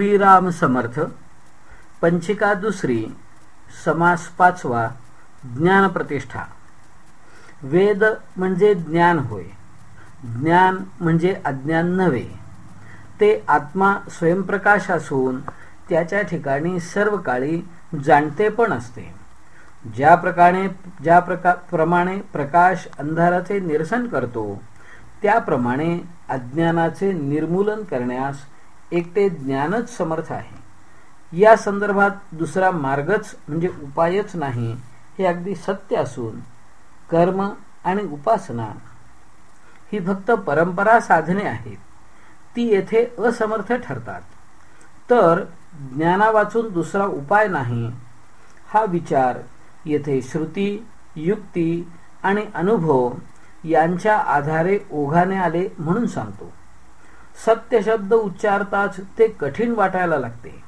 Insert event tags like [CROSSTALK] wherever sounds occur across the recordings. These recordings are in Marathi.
श्रीराम समर्थ पंचिका दुसरी समास पाचवा ज्ञान प्रतिष्ठा. वेद म्हणजे ज्ञान होय. ज्ञान म्हणजे अज्ञान नव्हे. ते आत्मा स्वयंप्रकाश असून त्याच्या ठिकाणी सर्व काळी जाणते पण असते. ज्या प्रकारे ज्या प्रका प्रमाणे प्रकाश अंधाराचे निरसन करतो त्याप्रमाणे अज्ञानाचे निर्मूलन करण्यास एकटे ज्ञानच समर्थ आहे. या संदर्भात दुसरा मार्गच म्हणजे उपायच नाही हे अगदी सत्य असून कर्म आणि उपासना ही फक्त परंपरा साधने आहेत. ती येथे असमर्थ ठरतात. तर ज्ञाना वाचून दुसरा उपाय नाही हा विचार येथे श्रुती युक्ती आणि अनुभव यांच्या आधारे ओघाने आले म्हणून सांगतो. सत्य शब्द उच्चारताच ते कठीण वाटायला लागते.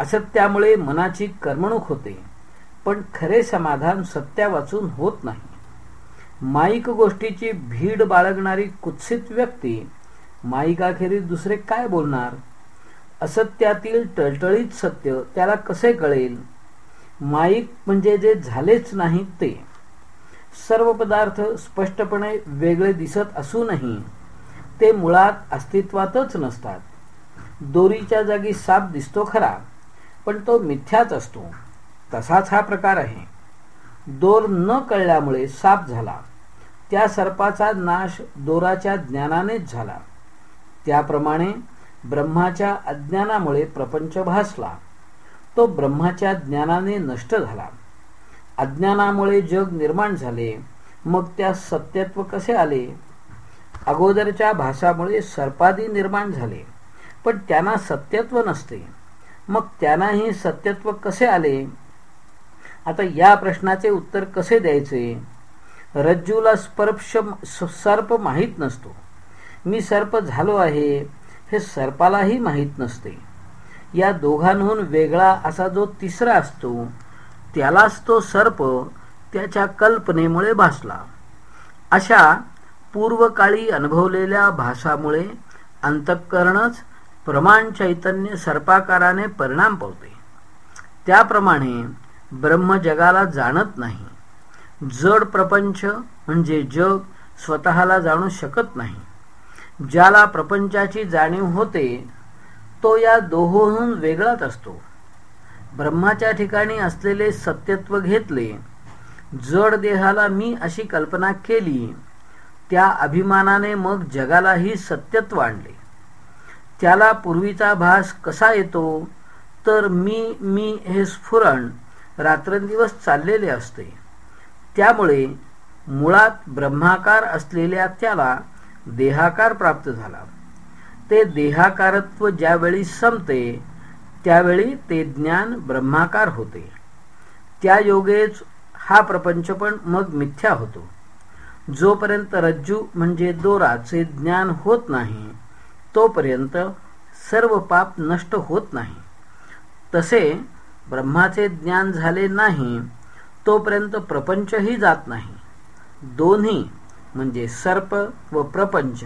असत्यामुळे मनाची करमणूक होते. पण खरे समाधान सत्या वाचून होत नाही. माईक गोष्टीची भीड बाळगणारी कुत्सित व्यक्ती माईकाखेरीज दुसरे काय बोलणार? असत्यातील टळटळीत सत्य त्याला कसे कळेल? माईक म्हणजे जे झालेच नाही ते. सर्व पदार्थ स्पष्टपणे वेगळे दिसत असूनही ते मुळात अस्तित्वातच नसतात. दोरीच्या जागी साप दिसतो खरा पण तो मिथ्याच असतो. तसाच हा प्रकार आहे. दोर न कळल्यामुळे साप झाला. त्या सर्पाचा नाश दोराच्या ज्ञानानेच झाला. त्याप्रमाणे ब्रह्माच्या अज्ञानामुळे प्रपंच भासला. तो ब्रह्माच्या ज्ञानाने नष्ट झाला. अज्ञानामुळे जग निर्माण झाले. मग त्या सत्यत्व कसे आले? अगोदरच्या भासामुळे सर्पादी निर्माण झाले. पण त्यांना सत्यत्व नसते. मग त्यांनाही सत्यत्व कसे आले? आता या प्रश्नाचे उत्तर कसे द्यायचे? रज्जूला स्पर्श सर्प माहीत नसतो. मी सर्प झालो आहे हे सर्पालाही माहीत नसते. या दोघांहून वेगळा असा जो तिसरा असतो त्यालाच तो सर्प त्याच्या कल्पनेमुळे भासला. अशा पूर्वकाळी अनुभवलेल्या भासामुळे अंतःकरणच प्रमाण चैतन्य सर्पाकाराने परिणाम पावते. त्याप्रमाणे ब्रह्म जगाला जाणत नाही. जड प्रपंच म्हणजे जग स्वतःला जाणू शकत नाही. ज्याला प्रपंचाची जाणीव होते तो या दोहोहून वेगळाच असतो. ब्रह्माच्या ठिकाणी असलेले सत्यत्व घेतले जड देहाला मी अशी कल्पना केली त्या अभिमानाने मग जगालाही सत्यत्व आणले. त्याला पूर्वीचा भास कसा येतो? तर मी मी हे स्फुरण रात्रंदिवस चाललेले असते. त्यामुळे मुळात ब्रह्माकार असलेल्या त्याला देहाकार प्राप्त झाला. ते देहाकारत्व ज्यावेळी संपते त्यावेळी ते ज्ञान ब्रह्माकार होते. त्या योगेच हा प्रपंच पण मग मिथ्या होतो. जोपर्यंत रज्जू म्हणजे दोराचे ज्ञान होत नाही तोपर्यंत सर्व पाप नष्ट होत नाही. तसे ब्रह्माचे ज्ञान झाले नाही तोपर्यंत प्रपंचही जात नाही. दोन्ही म्हणजे सर्प व प्रपंच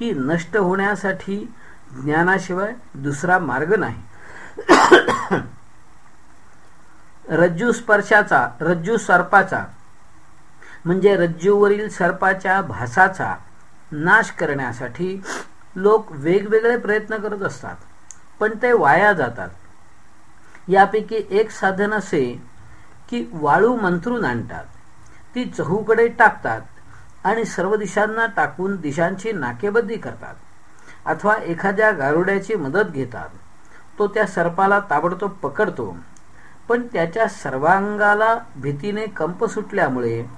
ही नष्ट होण्यासाठी ज्ञानाशिवाय दुसरा मार्ग नाही. [COUGHS] रज्जू स्पर्शाचा रज्जू सर्पाचा म्हणजे रज्जूवरील सर्पाच्या भासाचा नाश करण्यासाठी लोक वेगवेगळे प्रयत्न करत असतात पण ते वाया जातात. यापैकी एक साधन असे की वाळू मंत्रून आणतात. ती चहूकडे टाकतात आणि सर्व दिशांना टाकून दिशांची नाकेबंदी करतात. अथवा एखाद्या गारुड्याची मदत घेतात. तो त्या सर्पाला ताबडतोब पकडतो पण त्याच्या सर्वांगाला भीतीने कंप सुटल्यामुळे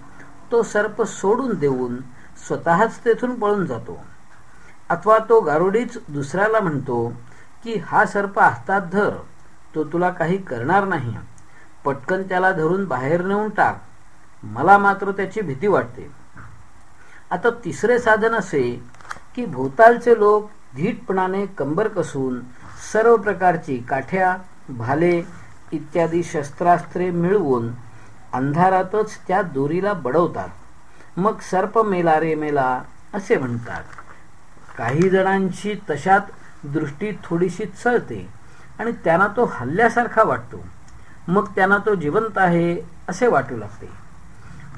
तो सर्प सोडून देऊन स्वतःच तेथून पळून जातो. अथवा तो गारुडीच दुसऱ्याला म्हणतो की हा सर्प हातात धर तो तुला काही करणार नाही. पटकन त्याला धरून बाहेर नेऊन टाक. मला मात्र त्याची भीती वाटते. आता तिसरे साधन असे की भोवतालचे लोक धीटपणाने कंबर कसून सर्व प्रकारची काठ्या भाले इत्यादी शस्त्रास्त्रे मिळवून अंधारातच त्या दोरीला बडवतात. मग सर्प मेला रे मेला असे म्हणतात. काही जणांची तशात दृष्टी थोडीशी चळते आणि त्यांना तो हल्ल्यासारखा वाटतो. मग त्यांना तो जिवंत आहे असे वाटू लागते.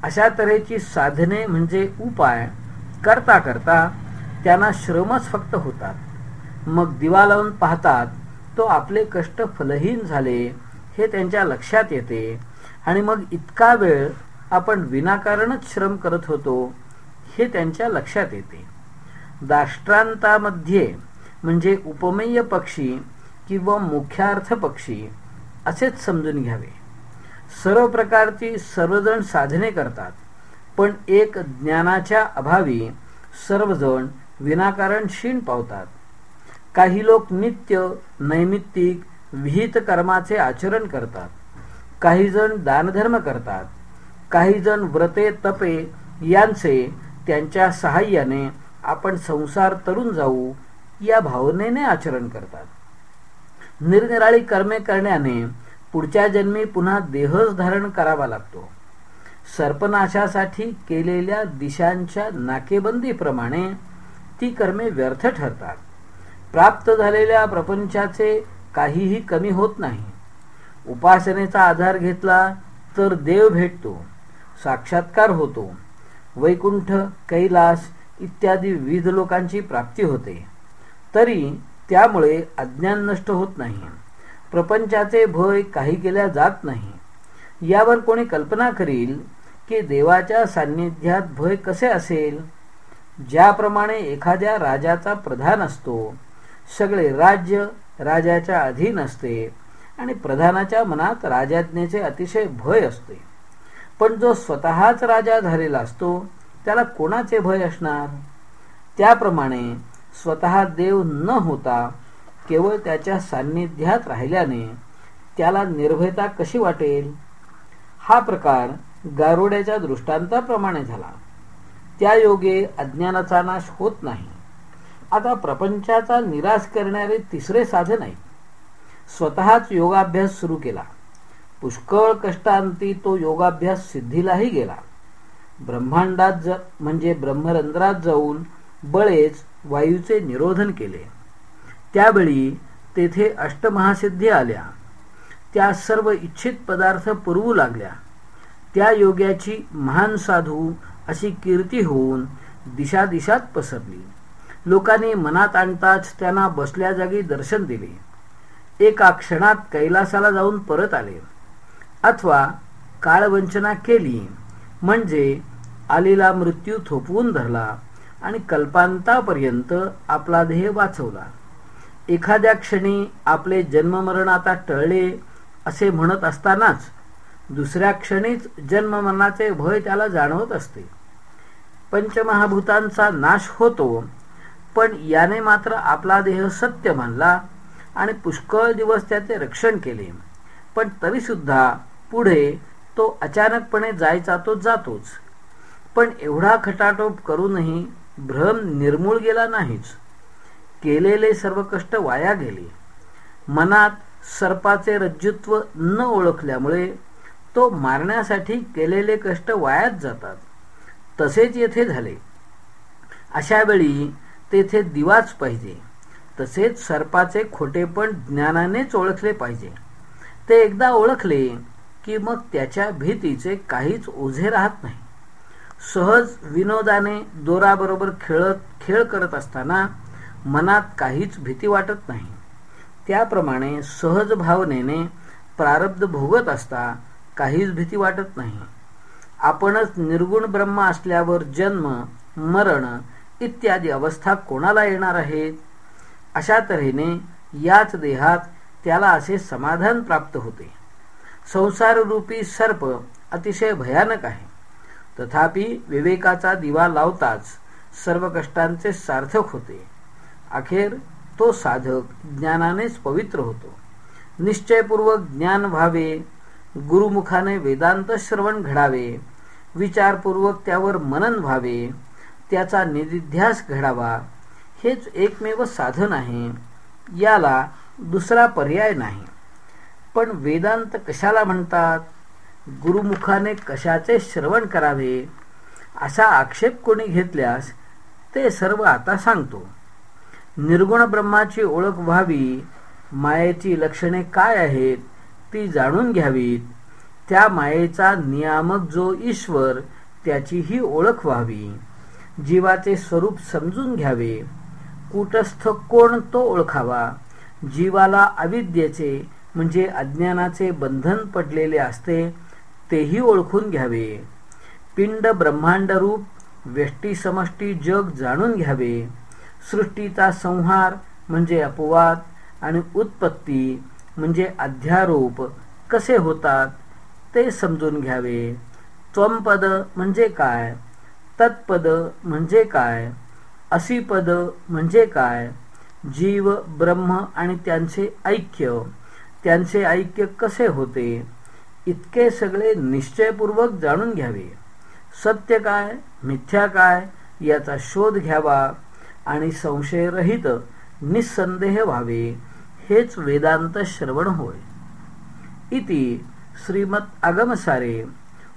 अशा तऱ्हेची साधने म्हणजे उपाय करता करता त्यांना श्रमच फक्त होतात. मग दिवा लावून पाहतात तो आपले कष्ट फलहीन झाले हे त्यांच्या लक्षात येते. आणि मग इतका वेळ आपण विनाकारणच श्रम करत होतो हे त्यांच्या लक्षात येते. दाष्ट्रांतामध्ये म्हणजे उपमेय पक्षी किंवा मुख्यार्थ पक्षी असेच समजून घ्यावे. सर्व प्रकारची सर्वजण साधने करतात पण एक ज्ञानाच्या अभावी सर्वजण विनाकारण क्षीण पावतात. काही लोक नित्य नैमित्तिक विहित कर्माचे आचरण करतात. काही जण दानधर्म करतात काही जण व्रते तपे यांचे त्यांच्या सहाय्याने आपण संसार तरुण जाऊ या भावनेने आचरण करतात. निरनिराळी कर्मे करण्याने पुढच्या जन्मी पुन्हा देहच धारण करावा लागतो. सर्पनाशासाठी केलेल्या दिशांच्या नाकेबंदीप्रमाणे ती कर्मे व्यर्थ ठरतात. प्राप्त झालेल्या प्रपंचाचे काहीही कमी होत नाही. उपासनेचा आधार घेतला तर देव भेटतो साक्षात्कार होतो. वैकुंठ कैलास इत्यादी विविध लोकांची प्राप्ती होते. तरी त्यामुळे अज्ञान नष्ट होत नाही. प्रपंचाचे भय काही केल्या जात नाही. यावर कोणी कल्पना करील की देवाच्या सान्निध्यात भय कसे असेल? ज्याप्रमाणे एखाद्या राजाचा प्रधान असतो सगळे राज्य राजाच्या अधीन असते आणि प्रधानाच्या मनात राजाज्ञेचे अतिशय भय असते. पण जो स्वतःच राजा झालेला असतो त्याला कोणाचे भय असणार? त्याप्रमाणे स्वतः देव न होता केवळ त्याच्या सान्निध्यात राहिल्याने त्याला निर्भयता कशी वाटेल? हा प्रकार गारोड्याच्या दृष्टांताप्रमाणे झाला. त्या योगे अज्ञानाचा नाश होत नाही. आता प्रपंचाचा निराश करणारे तिसरे साधन आहे स्वतःच योगाभ्यास सुरू केला. पुष्कळ कष्टांती तो योगाभ्यास सिद्धीलाही गेला. ब्रह्मांडात म्हणजे ब्रह्मरंध्रात जाऊन बळेच वायूचे निरोधन केले. त्यावेळी तेथे अष्टमहासिद्धी आल्या. त्या सर्व इच्छित पदार्थ पुरवू लागल्या. त्या योग्याची महान साधू अशी कीर्ती होऊन दिशा दिशात पसरली. लोकांनी मनात आणताच त्यांना बसल्या जागी दर्शन दिले. एका क्षणात कैलासाला जाऊन परत आले. अथवा काळवंचना केली म्हणजे आलेला मृत्यू थोपवून धरला आणि कल्पांतापर्यंत आपला ध्येय वाचवला. एखाद्या क्षणी आपले जन्ममरण आता टळले असे म्हणत असतानाच दुसऱ्या क्षणीच जन्ममरणाचे भय त्याला जाणवत असते. पंचमहाभूतांचा नाश होतो पण याने मात्र आपला देह सत्य मानला आणि पुष्कळ दिवस त्याचे रक्षण केले. पण तरीसुद्धा पुढे तो अचानकपणे जायचा तो जातोच. पण एवढा खटाटोप करूनही भ्रम निर्मूळ गेला नाहीच. केलेले सर्व कष्ट वाया गेले. मनात सर्पाचे रज्जुत्व न ओळखल्यामुळे तो मारण्यासाठी केलेले कष्ट वायाच जातात. तसेच येथे झाले. अशा वेळी तेथे दिवाच पाहिजे. तसेच सर्पाचे खोटेपण ज्ञानानेच ओळखले पाहिजे. ते एकदा ओळखले की मग त्याच्या भीतीचे काहीच ओझे राहत नाही. सहज विनोदाने दोराबरोबर खेळत खेळ करत असताना मनात काहीच भीती वाटत नाही. त्याप्रमाणे सहज भावनेने प्रारब्ध भोगत असता काहीच भीती वाटत नाही. आपणच निर्गुण ब्रह्म असल्यावर जन्म मरण इत्यादी अवस्था कोणाला येणार आहेत? अशा तऱ्हेने याच देहात त्याला असे समाधान प्राप्त होते. संसाररूपी सर्प अतिशय भयानक आहे. तथापि विवेकाचा दिवा लावताच सर्व कष्टांचे सार्थक होते. अखेर तो साधक ज्ञानानेच पवित्र होतो. निश्चयपूर्वक ज्ञान व्हावे गुरुमुखाने वेदांत श्रवण घडावे विचारपूर्वक त्यावर मनन व्हावे त्याचा निधिध्यास घडावा हेच एकमेव साधन आहे. याला दुसरा पर्याय नाही. पण वेदांत कशाला म्हणतात? गुरुमुखाने कशाचे श्रवण करावे? असा आक्षेप कोणी घेतल्यास ते सर्व आता सांगतो. निर्गुण ब्रह्माची ओळख व्हावी मायेची लक्षणे काय आहेत ती जाणून घ्यावीत. त्या मायेचा नियामक जो ईश्वर त्याचीही ओळख व्हावी. जीवाचे स्वरूप समजून घ्यावे. कुटस्थ कोण तो ओळखावा? जीवाला अविद्येचे म्हणजे अज्ञानाचे बंधन पडलेले असते तेही ओळखून घ्यावे. पिंड ब्रह्मांड रूप व्यष्टी समष्टी जग जाणून घ्यावे. सृष्टीचा संहार म्हणजे अपवाद आणि उत्पत्ती म्हणजे अध्यारोप कसे होतात ते समजून घ्यावे. त्वंपद म्हणजे काय? तत्पद म्हणजे काय? असिपद म्हणजे काय? जीव ब्रह्म आणि त्यांचे ऐक्य. त्यांचे ऐक्य कसे होते? इतके सगळे निश्चयपूर्वक जाणून घ्यावे. सत्य काय? मिथ्या काय? याचा शोध घ्यावा आणि संशयरहित निसंदेह व्हावे. हेच वेदांत श्रवण होय. इति श्रीमत आगमसारे.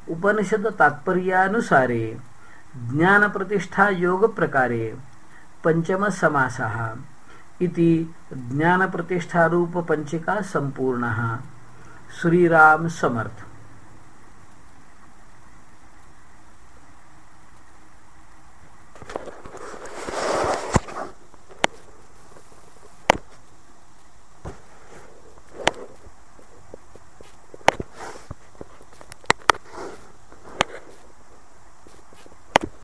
उपनिषद तात्पर्यानुसारे. ज्ञानप्रतिष्ठा योग प्रकारे पंचम इति ज्ञानप्रतिष्ठारूपपञ्चिका पंचिका संपूर्ण श्रीराम समर्थ।